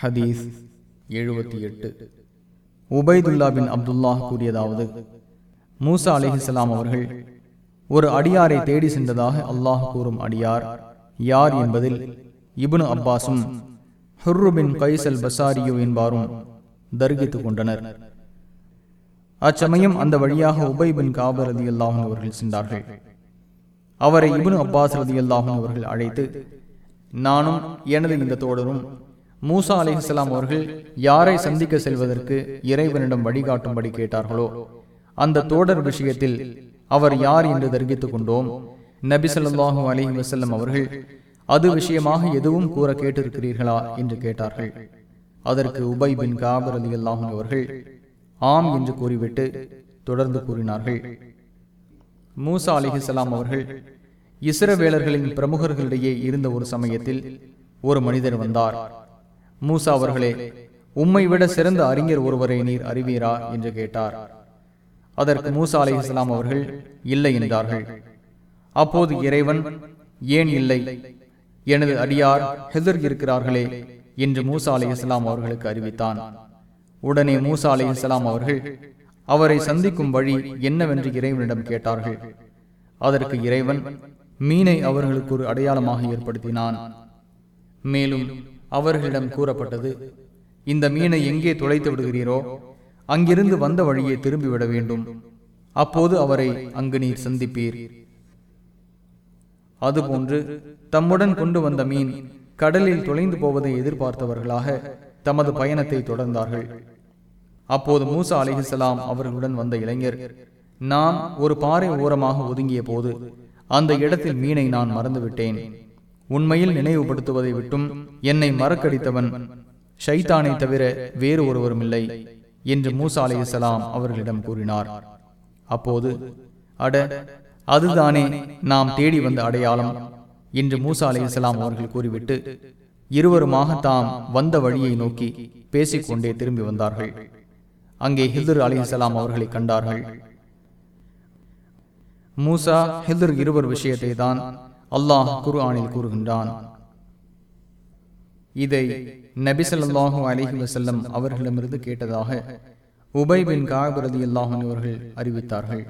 ஹதீஸ் எழுபத்தி எட்டு. உபைதுல்லா பின் அப்துல்லாஹ் கூறியதாவது மூசா அலிஹிஸ்லாம் அவர்கள் ஒரு அடியாரை தேடி சென்றதாக அல்லாஹ் கூறும் அடியார் யார் என்பதில் இபுனு அப்பாஸும் ஹுர்ருபின் கைசல் பசாரியோ என்பாரும் தர்கித்துக் கொண்டனர். அச்சமயம் அந்த வழியாக உபை பின் காபர் ரதி அவர்கள் சென்றார்கள். அவரை இபுனு அப்பாஸ் ரதி அல்லாஹும் அவர்கள் அழைத்து நானும் எனது இந்த தோழரும் மூசா அலிஹலாம் அவர்கள் யாரை சந்திக்க செல்வதற்கு இறைவனிடம் வழிகாட்டும்படி கேட்டார்களோ அந்த தோடர் விஷயத்தில் அவர் யார் என்று தெரிவித்துக் கொண்டோம். நபி சொல்லாஹு வசல்லம் அவர்கள் அது விஷயமாக எதுவும் கூற கேட்டிருக்கிறீர்களா? என்று கேட்டார்கள். அதற்கு உபை பின் காபர் அலி அல்லாஹும் அவர்கள் ஆம் என்று கூறிவிட்டு தொடர்ந்து கூறினார்கள். மூசா அலிஹலாம் அவர்கள் இஸ்ரவேலர்களின் பிரமுகர்களிடையே இருந்த ஒரு சமயத்தில் ஒரு மனிதர் வந்தார். மூசா அவர்களே உம்மை விட சிறந்த அறிஞர் ஒருவரை நீர் அறிவீரா என்று கேட்டார். அதற்கு மூசா அலி இஸ்லாம் அவர்கள் இல்லை என்றார்கள். அப்போது இறைவன் ஏன் இல்லை? எனது அடியார் ஹெதர் இருக்கிறார்களே என்று மூசா அலி இஸ்லாம் அவர்களுக்கு அறிவித்தான். உடனே மூசா அலி இஸ்லாம் அவர்கள் அவரை சந்திக்கும் வழி என்னவென்று இறைவனிடம் கேட்டார்கள். அதற்கு இறைவன் மீனை அவர்களுக்கு ஒரு அடையாளமாக ஏற்படுத்தினான். மேலும் அவர்களிடம் கூறப்பட்டது. இந்த மீனை எங்கே துளைத்து விடுகிறீரோ அங்கிருந்து வந்த வழியே திரும்பிவிட வேண்டும். அப்போது அவரை அங்கு நீர் சந்திப்பீர். அதுபோன்று தம்முடன் கொண்டு வந்த மீன் கடலில் தொலைந்து போவதை எதிர்பார்த்தவர்களாக தமது பயணத்தை தொடர்ந்தார்கள். அப்போது மூசா அலிஹலாம் அவர்களுடன் வந்த இளைஞர் நாம் ஒரு பாறை ஓரமாக ஒதுங்கிய போது அந்த இடத்தில் மீனை நான் மறந்துவிட்டேன். உண்மையில் நினைவுபடுத்துவதை விட்டும் என்னை மறக்கடித்தவன். ஷைத்தானை தவிர வேறு ஒருவரும் இல்லை என்று மூசா அலி இஸ்லாம் அவர்களிடம் கூறினார். அப்போது அட அதுதானே நாம் தேடி வந்த அடையாளம் என்று மூசா அலி இஸ்லாம் அவர்கள் கூறிவிட்டு இருவருமாக தாம் வந்த வழியை நோக்கி பேசிக்கொண்டே திரும்பி வந்தார்கள். அங்கே ஹிதர் அலி இஸ்லாம் அவர்களை கண்டார்கள். மூசா ஹிதர் இருவர் விஷயத்தை தான் அல்லாஹ் குர்ஆனில் கூறுகின்றான். இதை நபிசல்லாஹு அலிஹி வசல்லம் அவர்களிடமிருந்து கேட்டதாக உபை பின் காபரதி அல்லாஹன் அவர்கள் அறிவித்தார்கள்.